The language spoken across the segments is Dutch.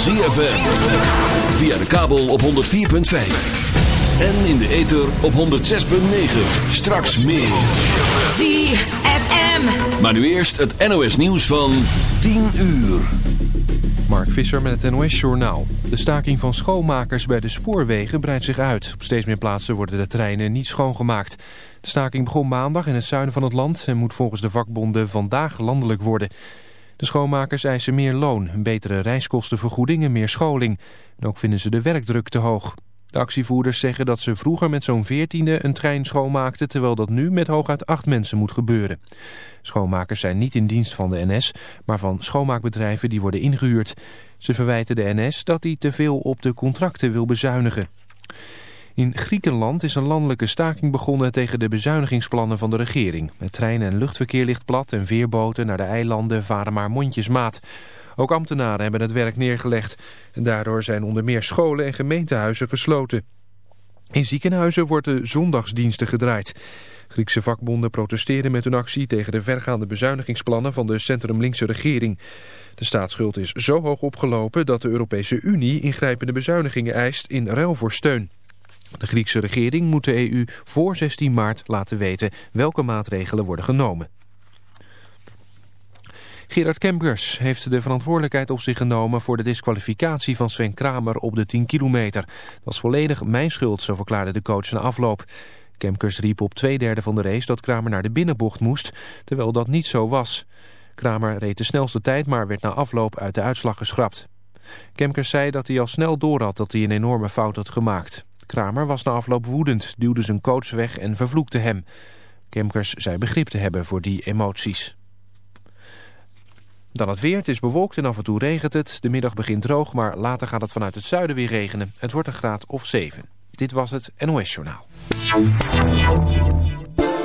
van ZFM. Via de kabel op 104.5. En in de ether op 106.9. Straks meer. ZFM. Maar nu eerst het NOS nieuws van 10 uur. Mark Visser met het NOS-journaal. De staking van schoonmakers bij de spoorwegen breidt zich uit. Op steeds meer plaatsen worden de treinen niet schoongemaakt. De staking begon maandag in het zuiden van het land... en moet volgens de vakbonden vandaag landelijk worden. De schoonmakers eisen meer loon, betere reiskostenvergoeding en meer scholing. En ook vinden ze de werkdruk te hoog. De actievoerders zeggen dat ze vroeger met zo'n veertiende een trein schoonmaakten... terwijl dat nu met hooguit acht mensen moet gebeuren. Schoonmakers zijn niet in dienst van de NS, maar van schoonmaakbedrijven die worden ingehuurd. Ze verwijten de NS dat hij te veel op de contracten wil bezuinigen. In Griekenland is een landelijke staking begonnen tegen de bezuinigingsplannen van de regering. Het trein- en luchtverkeer ligt plat en veerboten naar de eilanden varen maar mondjesmaat. Ook ambtenaren hebben het werk neergelegd. En daardoor zijn onder meer scholen en gemeentehuizen gesloten. In ziekenhuizen worden zondagsdiensten gedraaid. Griekse vakbonden protesteren met hun actie tegen de vergaande bezuinigingsplannen van de centrum-linkse regering. De staatsschuld is zo hoog opgelopen dat de Europese Unie ingrijpende bezuinigingen eist in ruil voor steun. De Griekse regering moet de EU voor 16 maart laten weten welke maatregelen worden genomen. Gerard Kempkers heeft de verantwoordelijkheid op zich genomen voor de disqualificatie van Sven Kramer op de 10 kilometer. Dat was volledig mijn schuld, zo verklaarde de coach na afloop. Kempkers riep op twee derde van de race dat Kramer naar de binnenbocht moest, terwijl dat niet zo was. Kramer reed de snelste tijd, maar werd na afloop uit de uitslag geschrapt. Kemkers zei dat hij al snel doorhad dat hij een enorme fout had gemaakt. Kramer was na afloop woedend, duwde zijn coach weg en vervloekte hem. Kemkers zei begrip te hebben voor die emoties. Dan het weer. Het is bewolkt en af en toe regent het. De middag begint droog, maar later gaat het vanuit het zuiden weer regenen. Het wordt een graad of 7. Dit was het NOS Journaal.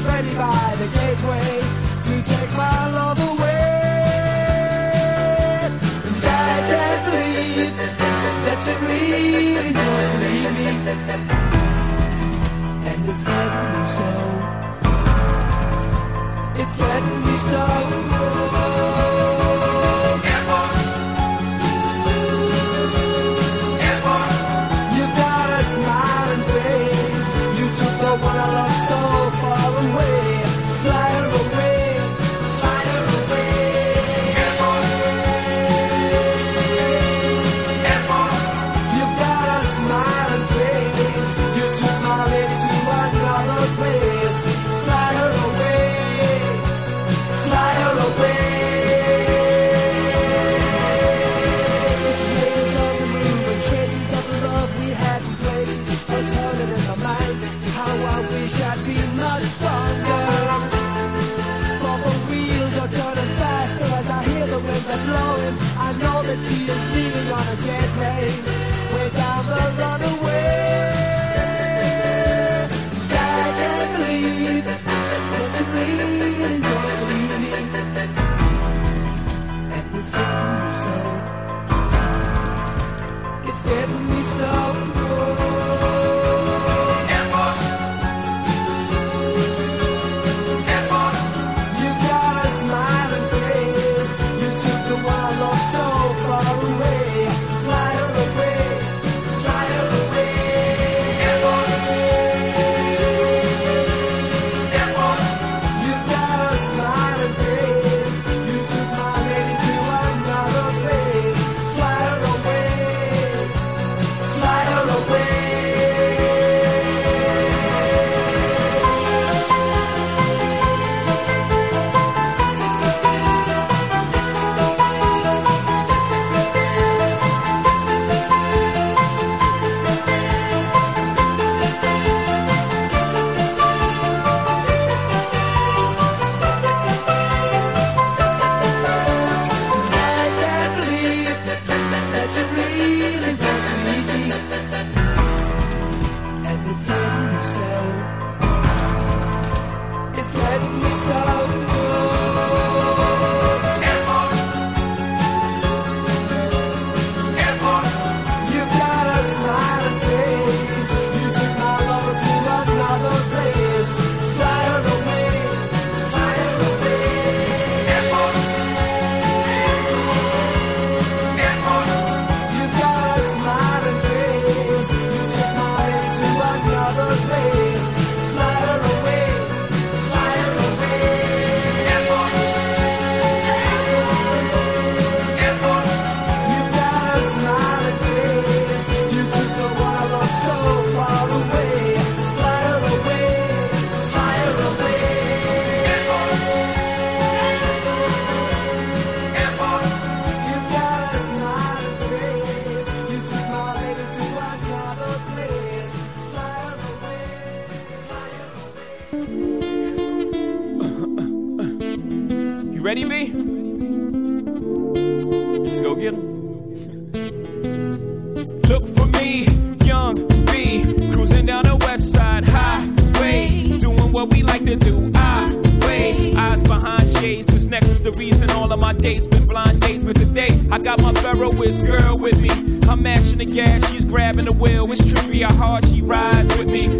Players ready by the gateway to take my love away. And I can't believe that you really to leave me. And it's getting me so. It's getting me so. She is leaving on a jet plane. Ready, B? Let's go get 'em. Look for me, young B, cruising down the west side highway, doing what we like to do. I wait, eyes behind shades. This necklace, the reason all of my dates been blind dates. But today, I got my Ferroist girl with me. I'm mashing the gas, she's grabbing the wheel. It's trippy how hard she rides with me.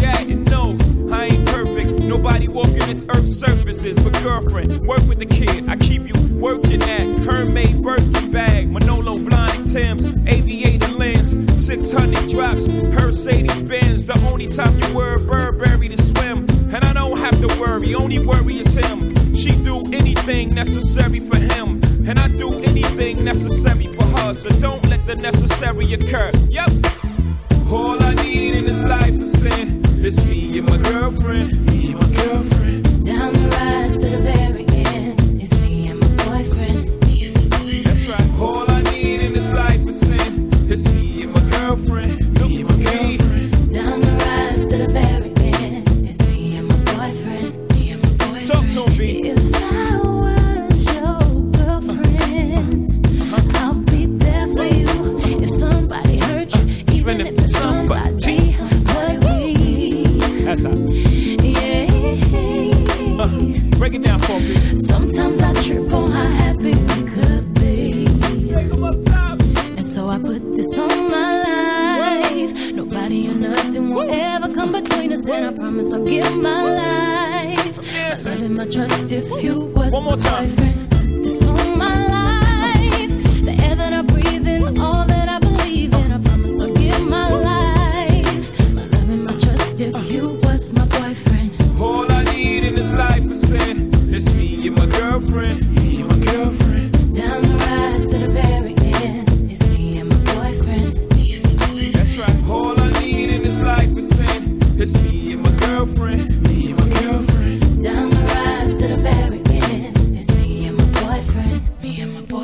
that. And no, I ain't perfect. Nobody walking this earth surfaces. But girlfriend, work with the kid. I keep you working at Hermaid birthday bag. Manolo blind Tim's, aviator lens, 600 drops, Mercedes Benz. The only time you wear a Burberry to swim. And I don't have to worry, only worry is him. She do anything necessary for him. And I do anything necessary for her. So don't let the necessary occur. Yep. All I need in this life is sin. It's me and my girlfriend. Me and my girlfriend.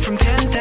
from 10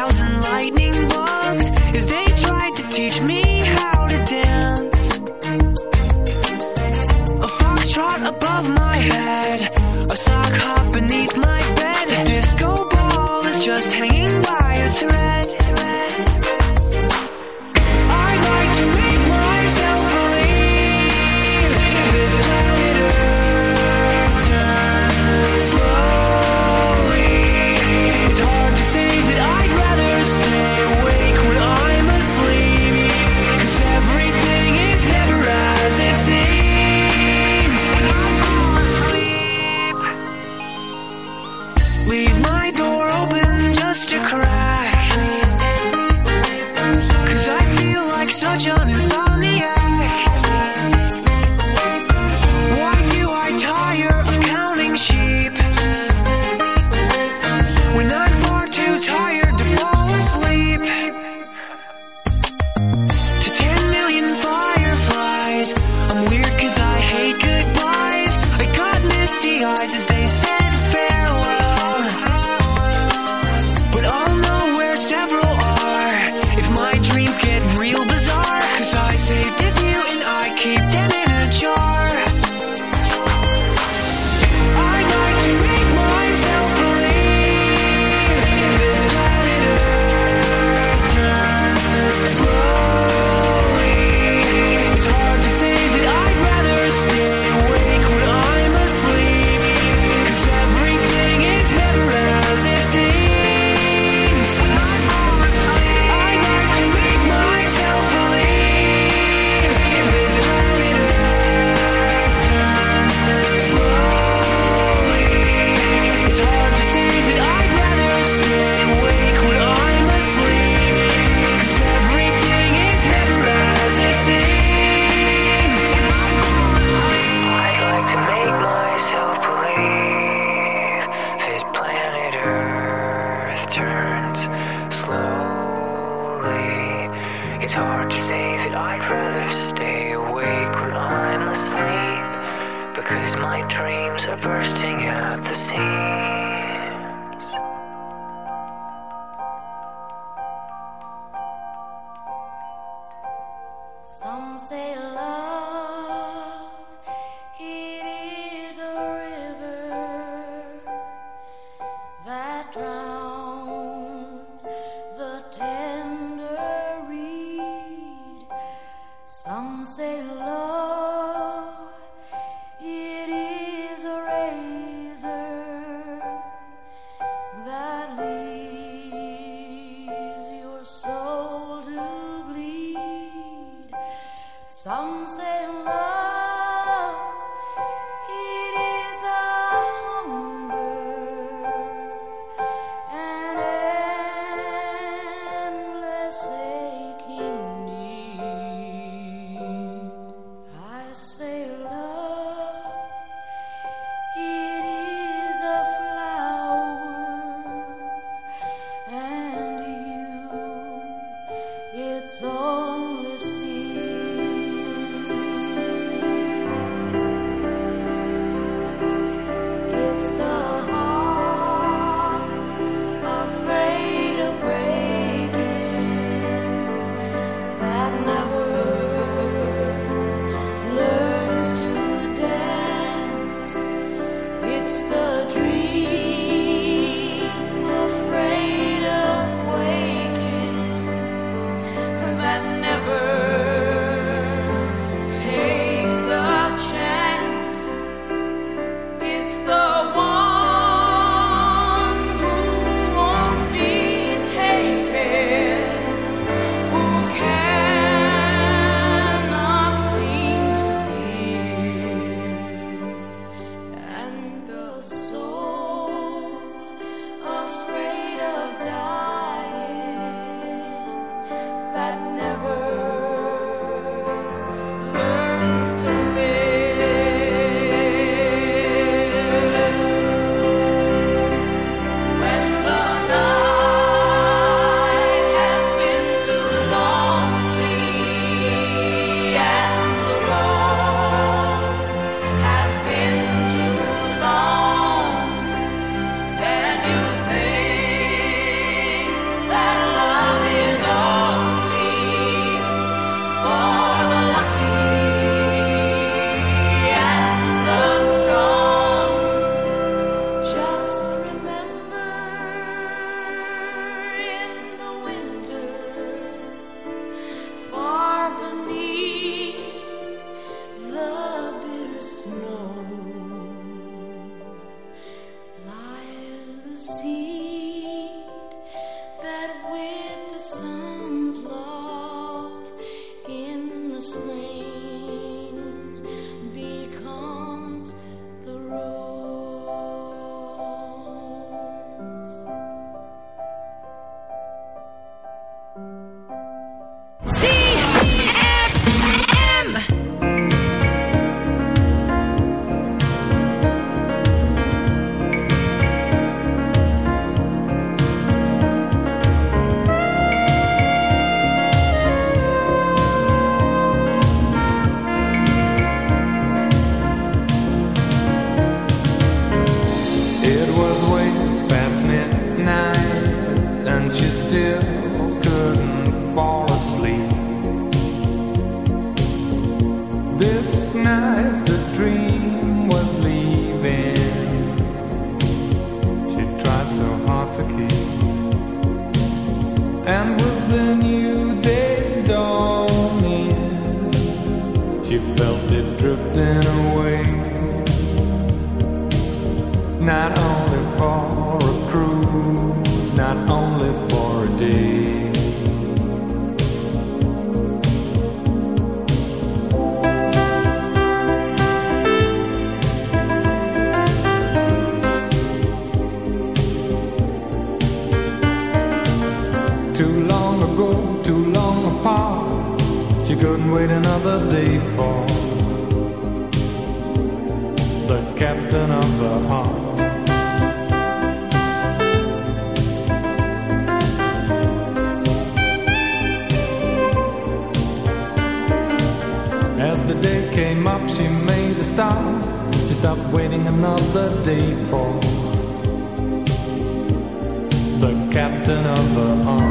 lover on.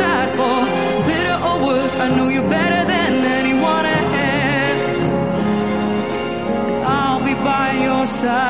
Sad for better or worse. I know you better than anyone else. I'll be by your side.